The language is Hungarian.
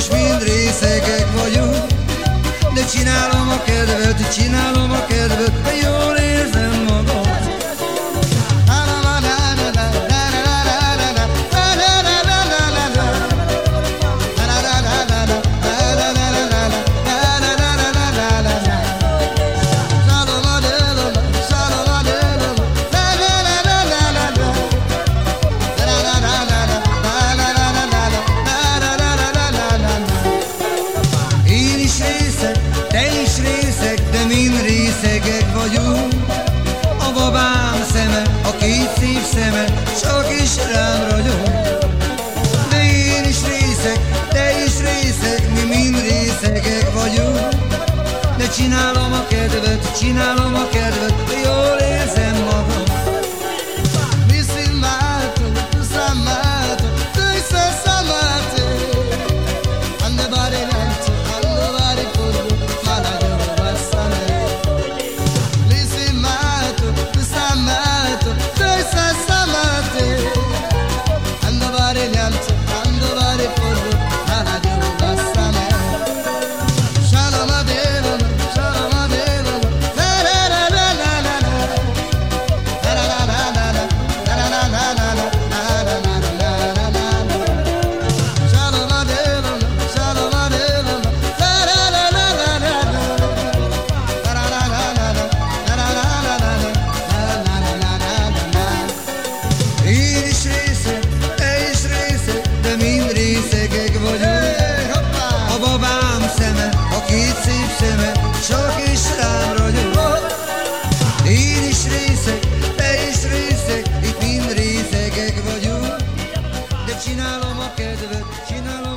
most mind részegek vagyunk, de csinálom a kedvet, csinálom a kedvet, a jó öregek vagyunk, a babám szeme, a két szép szeme, csak is rám ragyog. De én is részek, te is részek, mi mind részegek vagyunk, de csinálom a kedvet, csinálom a kedvet, けずぶちなの